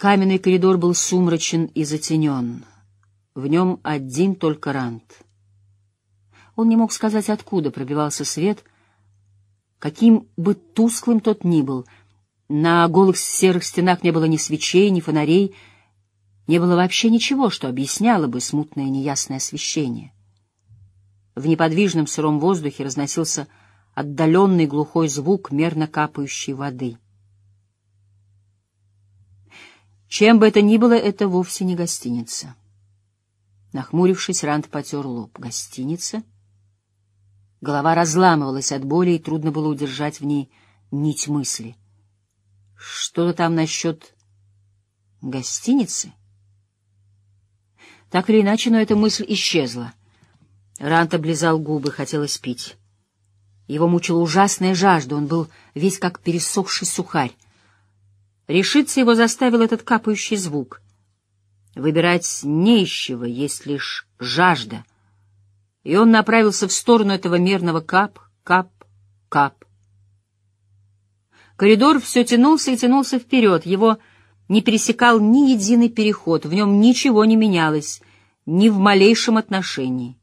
Каменный коридор был сумрачен и затенен. В нем один только рант. Он не мог сказать, откуда пробивался свет, каким бы тусклым тот ни был. На голых серых стенах не было ни свечей, ни фонарей, не было вообще ничего, что объясняло бы смутное неясное освещение. В неподвижном сыром воздухе разносился отдаленный глухой звук мерно капающей воды — Чем бы это ни было, это вовсе не гостиница. Нахмурившись, Ранд потер лоб. Гостиница? Голова разламывалась от боли, и трудно было удержать в ней нить мысли. Что-то там насчет гостиницы? Так или иначе, но эта мысль исчезла. Рант облизал губы, хотелось пить. Его мучила ужасная жажда, он был весь как пересохший сухарь. Решиться его заставил этот капающий звук. Выбирать не из чего, есть лишь жажда. И он направился в сторону этого мерного кап, кап, кап. Коридор все тянулся и тянулся вперед, его не пересекал ни единый переход, в нем ничего не менялось, ни в малейшем отношении.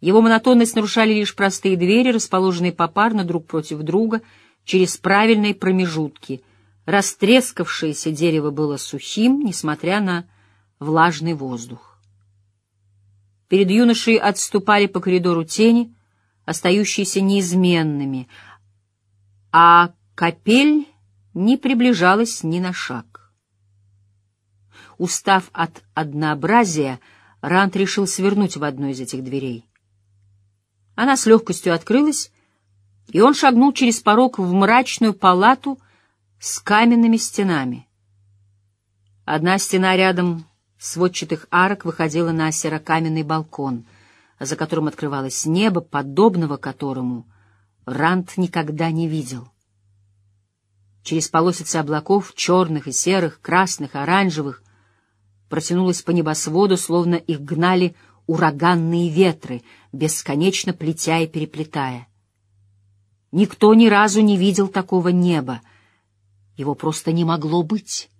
Его монотонность нарушали лишь простые двери, расположенные попарно друг против друга, через правильные промежутки — Растрескавшееся дерево было сухим, несмотря на влажный воздух. Перед юношей отступали по коридору тени, остающиеся неизменными, а капель не приближалась ни на шаг. Устав от однообразия, Рант решил свернуть в одну из этих дверей. Она с легкостью открылась, и он шагнул через порог в мрачную палату, с каменными стенами. Одна стена рядом сводчатых арок выходила на серокаменный балкон, за которым открывалось небо, подобного которому Рант никогда не видел. Через полосицы облаков, черных и серых, красных, оранжевых, протянулось по небосводу, словно их гнали ураганные ветры, бесконечно плетя и переплетая. Никто ни разу не видел такого неба — его просто не могло быть.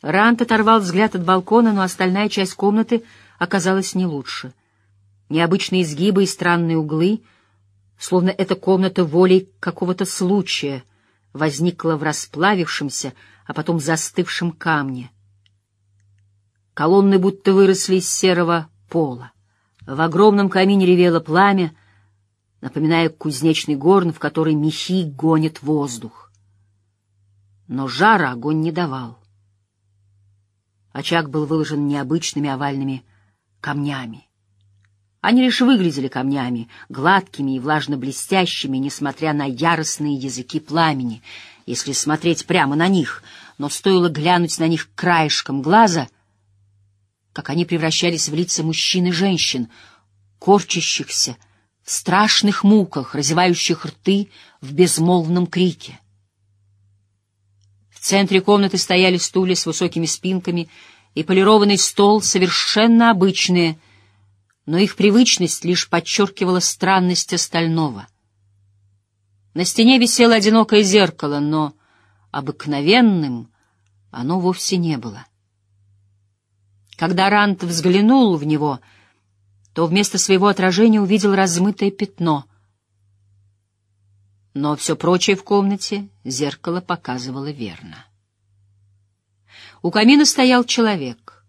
Рант оторвал взгляд от балкона, но остальная часть комнаты оказалась не лучше. Необычные изгибы и странные углы, словно эта комната волей какого-то случая возникла в расплавившемся, а потом застывшем камне. Колонны будто выросли из серого пола. В огромном камине ревело пламя, напоминая кузнечный горн, в который мехи гонят воздух но жара огонь не давал. Очаг был выложен необычными овальными камнями. Они лишь выглядели камнями, гладкими и влажно-блестящими, несмотря на яростные языки пламени, если смотреть прямо на них, но стоило глянуть на них краешком глаза, как они превращались в лица мужчин и женщин, корчащихся в страшных муках, разевающих рты в безмолвном крике. Центре комнаты стояли стулья с высокими спинками и полированный стол, совершенно обычные, но их привычность лишь подчеркивала странность остального. На стене висело одинокое зеркало, но обыкновенным оно вовсе не было. Когда Рант взглянул в него, то вместо своего отражения увидел размытое пятно — но все прочее в комнате зеркало показывало верно. У камина стоял человек.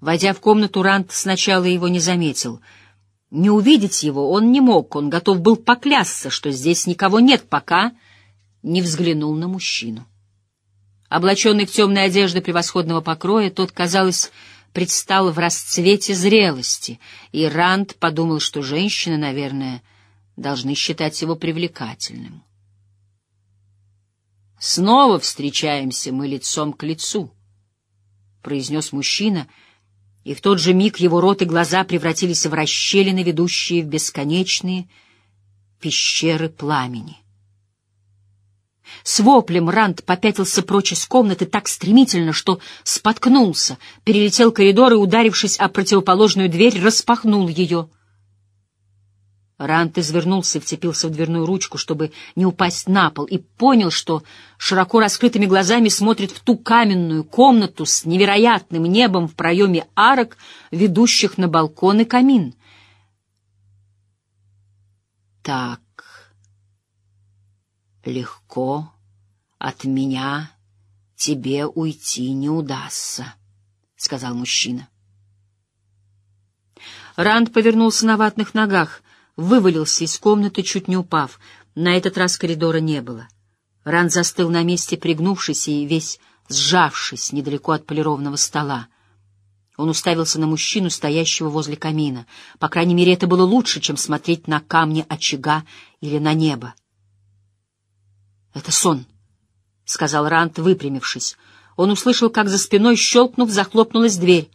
Войдя в комнату, Рант сначала его не заметил. Не увидеть его он не мог, он готов был поклясться, что здесь никого нет, пока не взглянул на мужчину. Облаченный в темные одежды превосходного покроя, тот, казалось, предстал в расцвете зрелости, и Рант подумал, что женщина, наверное, — должны считать его привлекательным. «Снова встречаемся мы лицом к лицу», — произнес мужчина, и в тот же миг его рот и глаза превратились в расщелины, ведущие в бесконечные пещеры пламени. С воплем Ранд попятился прочь из комнаты так стремительно, что споткнулся, перелетел коридор и, ударившись о противоположную дверь, распахнул ее — Рант извернулся и вцепился в дверную ручку, чтобы не упасть на пол, и понял, что широко раскрытыми глазами смотрит в ту каменную комнату с невероятным небом в проеме арок, ведущих на балкон и камин. Так легко от меня тебе уйти не удастся, — сказал мужчина. Ранд повернулся на ватных ногах, вывалился из комнаты, чуть не упав. На этот раз коридора не было. Ранд застыл на месте, пригнувшись и весь сжавшись недалеко от полированного стола. Он уставился на мужчину, стоящего возле камина. По крайней мере, это было лучше, чем смотреть на камни очага или на небо. «Это сон», — сказал Рант, выпрямившись. Он услышал, как за спиной, щелкнув, захлопнулась дверь.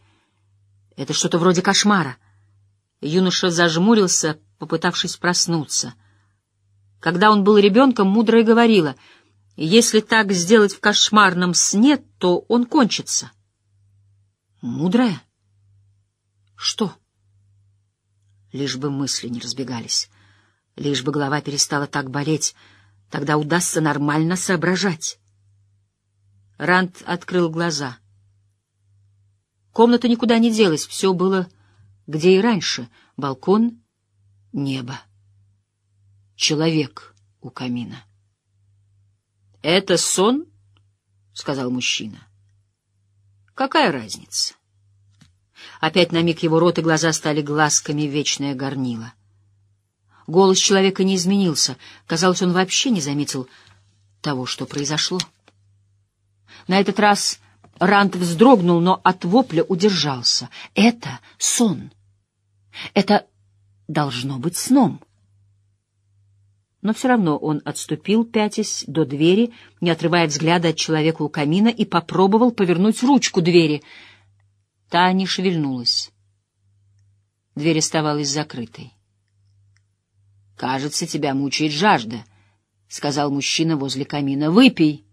«Это что-то вроде кошмара». Юноша зажмурился, попытавшись проснуться. Когда он был ребенком, мудрая говорила, если так сделать в кошмарном сне, то он кончится. Мудрая? Что? Лишь бы мысли не разбегались, лишь бы голова перестала так болеть, тогда удастся нормально соображать. Ранд открыл глаза. Комната никуда не делась, все было где и раньше — балкон, небо. Человек у камина. — Это сон? — сказал мужчина. — Какая разница? Опять на миг его рот и глаза стали глазками вечное горнило. Голос человека не изменился. Казалось, он вообще не заметил того, что произошло. На этот раз Рант вздрогнул, но от вопля удержался. Это сон. Это должно быть сном. Но все равно он отступил, пятясь до двери, не отрывая взгляда от человека у камина, и попробовал повернуть ручку двери. Та не шевельнулась. Дверь оставалась закрытой. «Кажется, тебя мучает жажда», — сказал мужчина возле камина. «Выпей».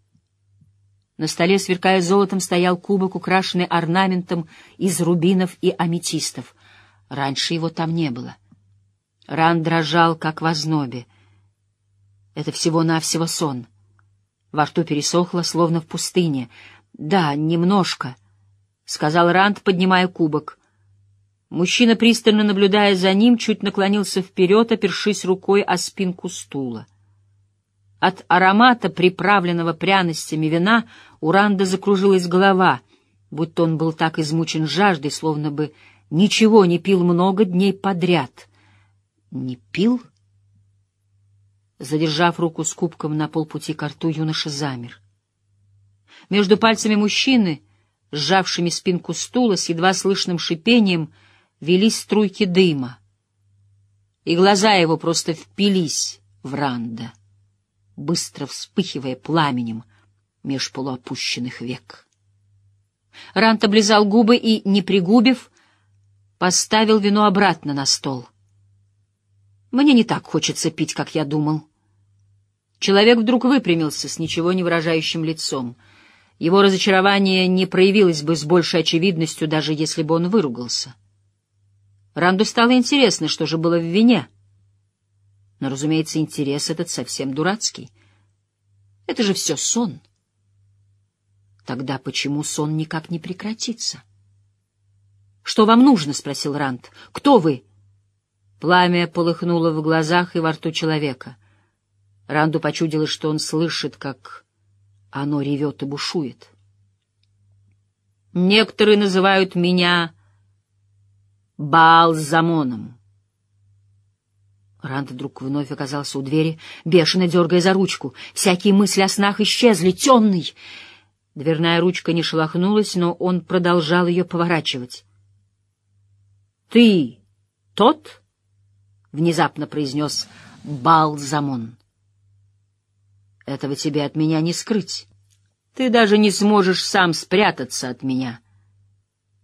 На столе, сверкая золотом, стоял кубок, украшенный орнаментом из рубинов и аметистов. Раньше его там не было. Ран дрожал, как в ознобе. Это всего-навсего сон. Во рту пересохло, словно в пустыне. «Да, немножко», — сказал Ранд, поднимая кубок. Мужчина, пристально наблюдая за ним, чуть наклонился вперед, опершись рукой о спинку стула. От аромата, приправленного пряностями вина, у Ранда закружилась голова, будто он был так измучен жаждой, словно бы ничего не пил много дней подряд. Не пил? Задержав руку с кубком на полпути к рту, юноша замер. Между пальцами мужчины, сжавшими спинку стула, с едва слышным шипением, велись струйки дыма, и глаза его просто впились в Ранда быстро вспыхивая пламенем меж полуопущенных век. Рант облизал губы и, не пригубив, поставил вино обратно на стол. Мне не так хочется пить, как я думал. Человек вдруг выпрямился с ничего не выражающим лицом. Его разочарование не проявилось бы с большей очевидностью, даже если бы он выругался. Ранду стало интересно, что же было в вине — но, разумеется, интерес этот совсем дурацкий. Это же все сон. Тогда почему сон никак не прекратится? — Что вам нужно? — спросил Рант. — Кто вы? Пламя полыхнуло в глазах и во рту человека. Ранду почудилось, что он слышит, как оно ревет и бушует. — Некоторые называют меня Баалзамоном. Ранд вдруг вновь оказался у двери, бешено дергая за ручку. Всякие мысли о снах исчезли. Темный! Дверная ручка не шелохнулась, но он продолжал ее поворачивать. — Ты тот? — внезапно произнес Балзамон. — Этого тебе от меня не скрыть. Ты даже не сможешь сам спрятаться от меня.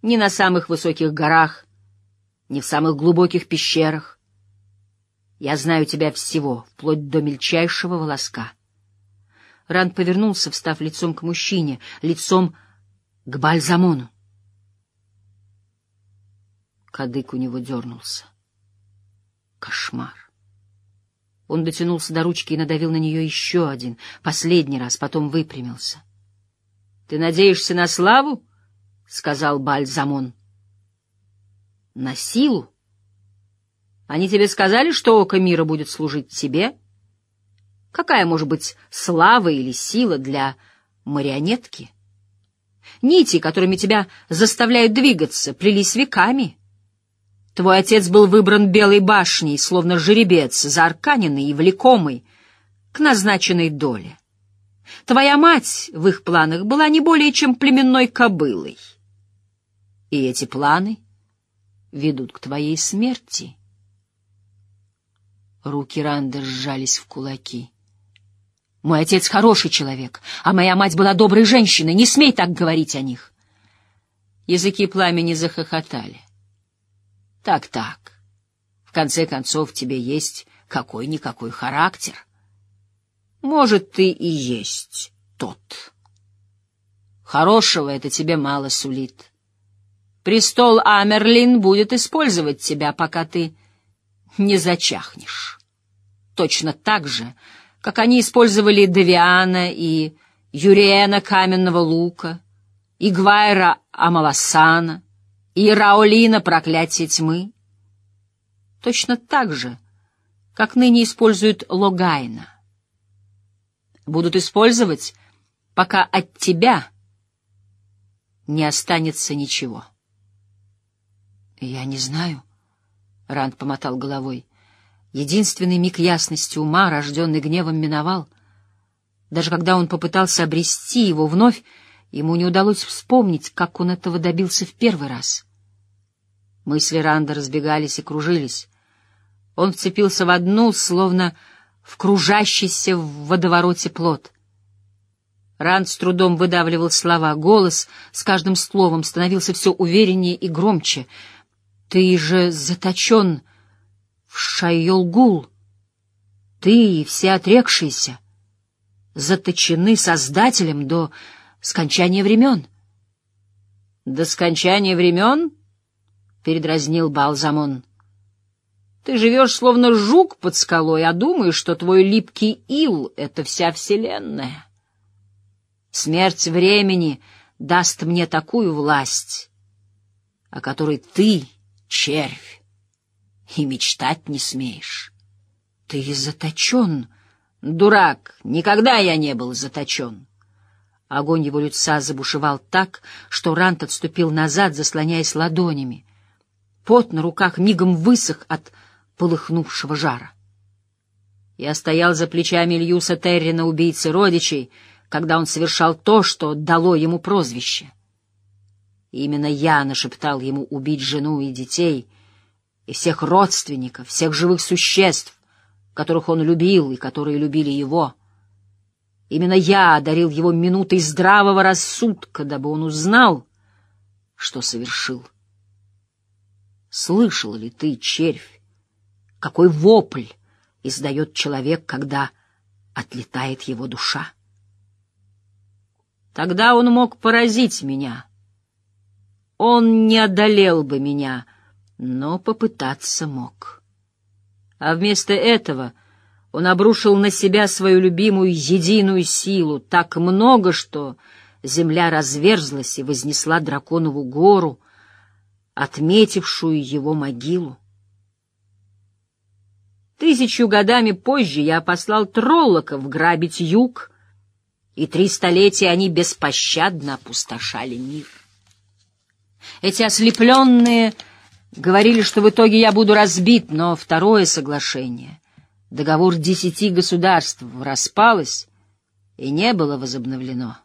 Ни на самых высоких горах, ни в самых глубоких пещерах. Я знаю тебя всего, вплоть до мельчайшего волоска. Ранд повернулся, встав лицом к мужчине, лицом к Бальзамону. Кадык у него дернулся. Кошмар. Он дотянулся до ручки и надавил на нее еще один, последний раз, потом выпрямился. — Ты надеешься на славу? — сказал Бальзамон. — На силу? Они тебе сказали, что око мира будет служить тебе? Какая может быть слава или сила для марионетки? Нити, которыми тебя заставляют двигаться, плелись веками. Твой отец был выбран Белой башней, словно жеребец, заарканенный и влекомый к назначенной доле. Твоя мать в их планах была не более чем племенной кобылой. И эти планы ведут к твоей смерти. Руки Ранда сжались в кулаки. Мой отец хороший человек, а моя мать была доброй женщиной. Не смей так говорить о них. Языки пламени захохотали. Так-так. В конце концов, тебе есть какой-никакой характер. Может, ты и есть тот. Хорошего это тебе мало сулит. Престол Амерлин будет использовать тебя, пока ты не зачахнешь. Точно так же, как они использовали Девиана и Юриена Каменного Лука, и Гвайра Амаласана, и Раолина Проклятие Тьмы. Точно так же, как ныне используют Логайна будут использовать, пока от тебя не останется ничего. — Я не знаю, — Ранд помотал головой. Единственный миг ясности ума, рожденный гневом, миновал. Даже когда он попытался обрести его вновь, ему не удалось вспомнить, как он этого добился в первый раз. Мысли Ранда разбегались и кружились. Он вцепился в одну, словно в кружащийся в водовороте плод. Ранд с трудом выдавливал слова, голос с каждым словом становился все увереннее и громче. «Ты же заточен в Шайолгул. Ты и все отрекшиеся заточены Создателем до скончания времен». «До скончания времен?» — передразнил Балзамон. Ты живешь словно жук под скалой, а думаешь, что твой липкий ил — это вся вселенная. Смерть времени даст мне такую власть, о которой ты, червь, и мечтать не смеешь. Ты заточен, дурак, никогда я не был заточен. Огонь его лица забушевал так, что Рант отступил назад, заслоняясь ладонями. Пот на руках мигом высох от полыхнувшего жара. Я стоял за плечами Ильюса Террина, убийцы родичей, когда он совершал то, что дало ему прозвище. Именно я нашептал ему убить жену и детей, и всех родственников, всех живых существ, которых он любил и которые любили его. Именно я одарил его минутой здравого рассудка, дабы он узнал, что совершил. Слышал ли ты, червь, какой вопль издает человек, когда отлетает его душа. Тогда он мог поразить меня. Он не одолел бы меня, но попытаться мог. А вместо этого он обрушил на себя свою любимую единую силу так много, что земля разверзлась и вознесла драконову гору, отметившую его могилу. Тысячу годами позже я послал троллоков грабить юг, и три столетия они беспощадно опустошали мир. Эти ослепленные говорили, что в итоге я буду разбит, но второе соглашение, договор десяти государств, распалось и не было возобновлено.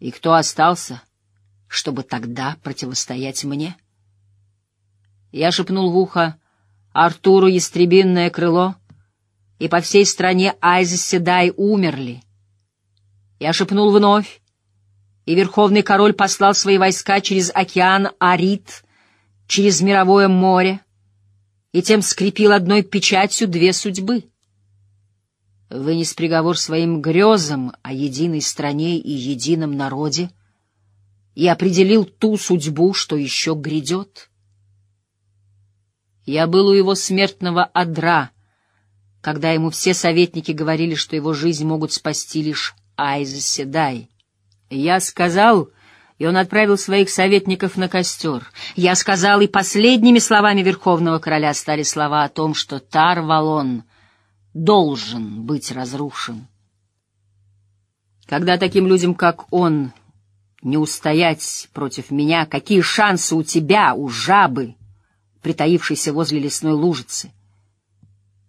И кто остался, чтобы тогда противостоять мне? Я шепнул в ухо, Артуру ястребинное крыло, и по всей стране Айзис Седай умерли. Я шепнул вновь, и верховный король послал свои войска через океан Арит, через мировое море, и тем скрепил одной печатью две судьбы. Вынес приговор своим грезам о единой стране и едином народе и определил ту судьбу, что еще грядет. Я был у его смертного одра, когда ему все советники говорили, что его жизнь могут спасти лишь Айз Седай. Я сказал, и он отправил своих советников на костер. Я сказал, и последними словами Верховного Короля стали слова о том, что Тар-Валон должен быть разрушен. Когда таким людям, как он, не устоять против меня, какие шансы у тебя, у жабы, притаившейся возле лесной лужицы?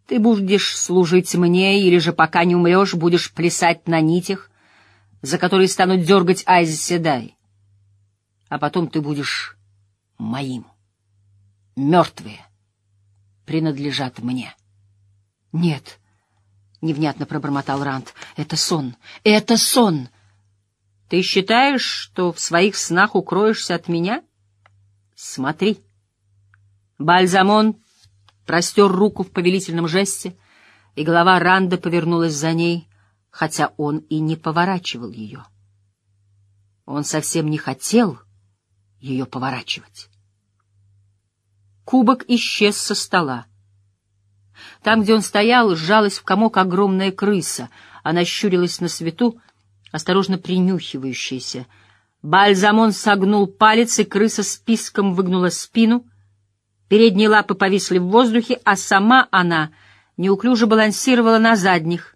Ты будешь служить мне, или же, пока не умрешь, будешь плясать на нитях, за которые станут дергать Айзи Седай. А потом ты будешь моим. Мертвые принадлежат мне. — Нет, — невнятно пробормотал Ранд, — это сон, это сон. Ты считаешь, что в своих снах укроешься от меня? Смотри. Бальзамон простер руку в повелительном жесте, и голова Ранда повернулась за ней, хотя он и не поворачивал ее. Он совсем не хотел ее поворачивать. Кубок исчез со стола. Там, где он стоял, сжалась в комок огромная крыса. Она щурилась на свету, осторожно принюхивающаяся. Бальзамон согнул палец, и крыса с писком выгнула спину. Передние лапы повисли в воздухе, а сама она неуклюже балансировала на задних.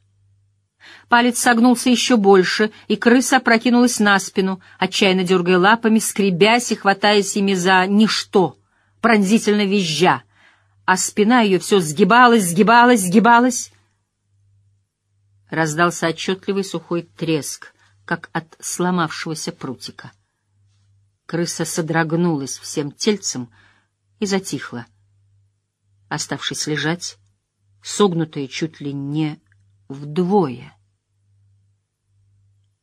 Палец согнулся еще больше, и крыса прокинулась на спину, отчаянно дергая лапами, скребясь и хватаясь ими за ничто, пронзительно визжа, а спина ее все сгибалась, сгибалась, сгибалась. Раздался отчетливый сухой треск, как от сломавшегося прутика. Крыса содрогнулась всем тельцем и затихла, оставшись лежать, согнутая чуть ли не вдвое.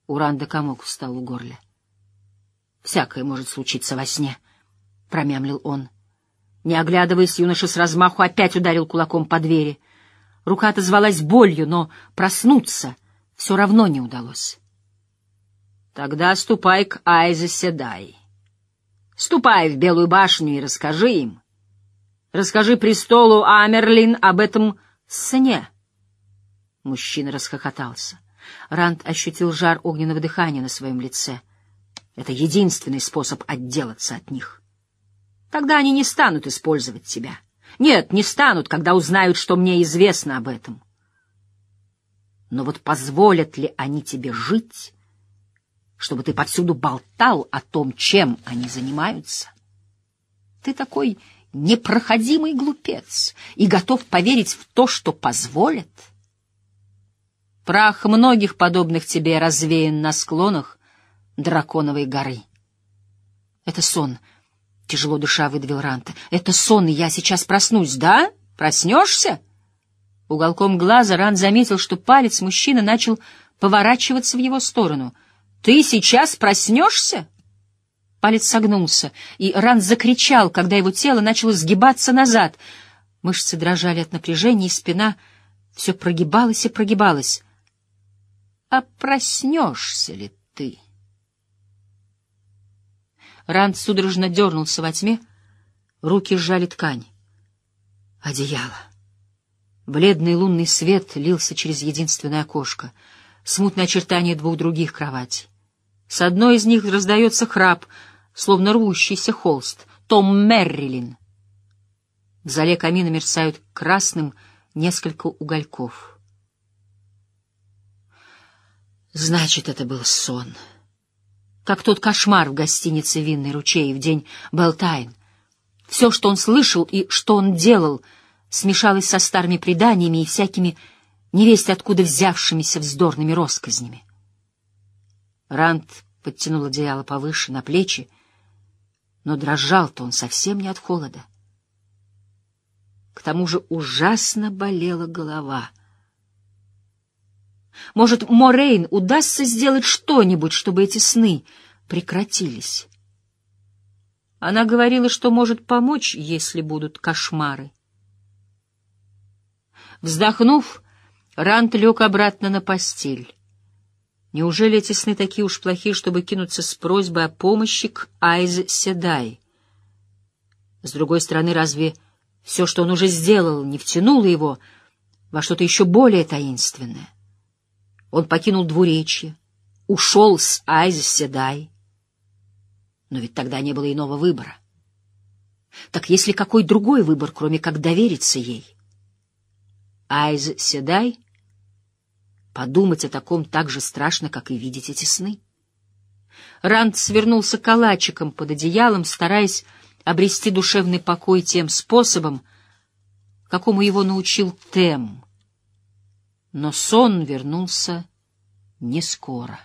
У Ранда комок встал у горля. «Всякое может случиться во сне», — промямлил он. Не оглядываясь, юноша с размаху опять ударил кулаком по двери. Рука отозвалась болью, но проснуться все равно не удалось. «Тогда ступай к Айзе Седай. Ступай в Белую башню и расскажи им. Расскажи престолу Амерлин об этом сне». Мужчина расхохотался. Ранд ощутил жар огненного дыхания на своем лице. Это единственный способ отделаться от них. Тогда они не станут использовать тебя. Нет, не станут, когда узнают, что мне известно об этом. Но вот позволят ли они тебе жить, чтобы ты повсюду болтал о том, чем они занимаются? Ты такой непроходимый глупец и готов поверить в то, что позволят — Прах многих подобных тебе развеян на склонах драконовой горы. Это сон, — тяжело душа выдавил Ранта. Это сон, и я сейчас проснусь, да? Проснешься? Уголком глаза Ран заметил, что палец мужчины начал поворачиваться в его сторону. Ты сейчас проснешься? Палец согнулся, и Ран закричал, когда его тело начало сгибаться назад. Мышцы дрожали от напряжения, и спина все прогибалась и прогибалась а проснешься ли ты? Ранд судорожно дернулся во тьме, руки сжали ткань. Одеяло. Бледный лунный свет лился через единственное окошко, смутное очертание двух других кроватей. С одной из них раздается храп, словно рвущийся холст. Том Меррилин. В зале камина мерцают красным несколько угольков — Значит, это был сон. Как тот кошмар в гостинице «Винный ручей» в день Белтайн. Все, что он слышал и что он делал, смешалось со старыми преданиями и всякими невесть откуда взявшимися вздорными росказнями. Ранд подтянул одеяло повыше, на плечи, но дрожал-то он совсем не от холода. К тому же ужасно болела голова — может, Морейн удастся сделать что-нибудь, чтобы эти сны прекратились. Она говорила, что может помочь, если будут кошмары. Вздохнув, Рант лег обратно на постель. Неужели эти сны такие уж плохие, чтобы кинуться с просьбой о помощи к Айз Седай? С другой стороны, разве все, что он уже сделал, не втянуло его во что-то еще более таинственное. Он покинул двуречье, ушел с Айз Седай. Но ведь тогда не было иного выбора. Так есть ли какой другой выбор, кроме как довериться ей? Айз Седай? Подумать о таком так же страшно, как и видеть эти сны. Ранд свернулся калачиком под одеялом, стараясь обрести душевный покой тем способом, какому его научил Тем. Но сон вернулся не скоро.